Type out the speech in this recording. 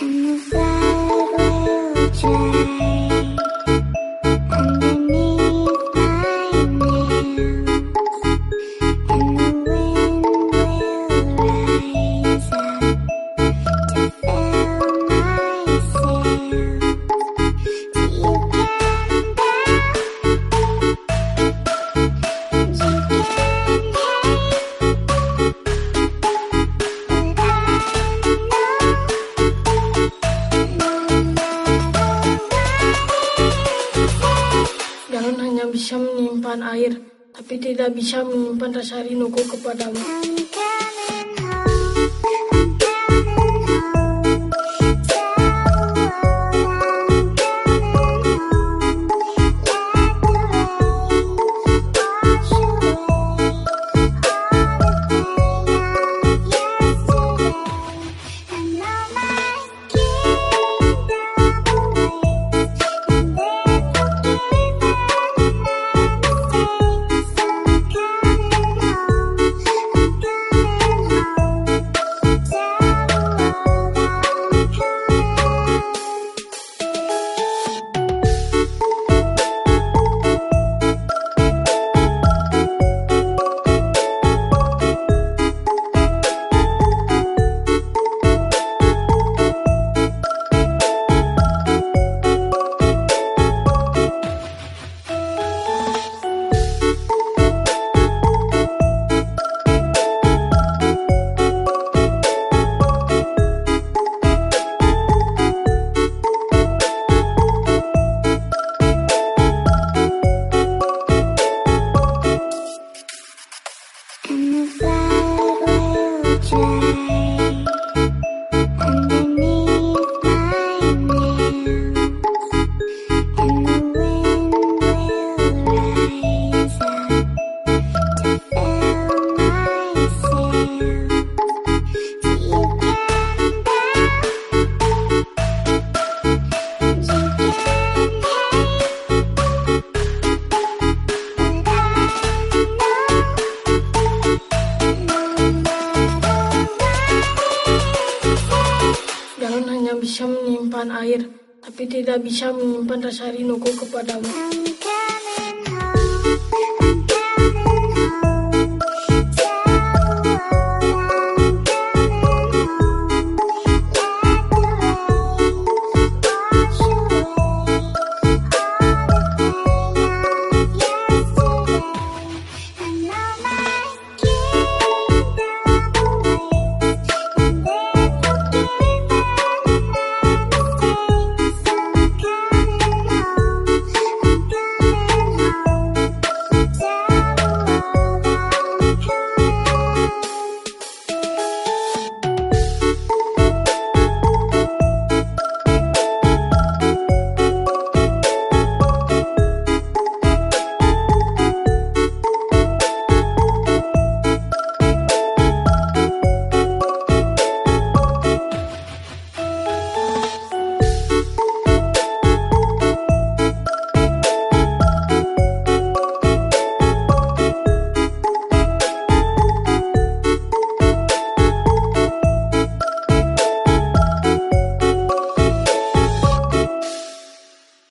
And that will change. hanya bisa menyimpan air, tapi tidak bisa menyimpan rasa rinduku kepadamu. change. Daun hanya bisa menyimpan air, tapi tidak bisa menyimpan rasa rinduku kepadamu.